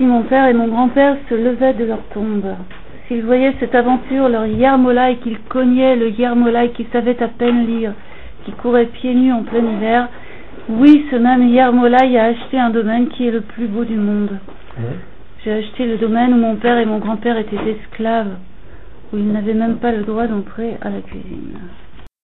si mon père et mon grand-père se levaient de leur tombe, s'ils voyaient cette aventure, leur Yermolai, qu'ils cognaient, le Yermolai qui savait à peine lire, qui courait pieds nus en plein hiver, oui, ce même Yermolai a acheté un domaine qui est le plus beau du monde. J'ai acheté le domaine où mon père et mon grand-père étaient esclaves, où ils n'avaient même pas le droit d'entrer à la cuisine.